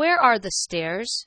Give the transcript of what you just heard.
Where are the stairs?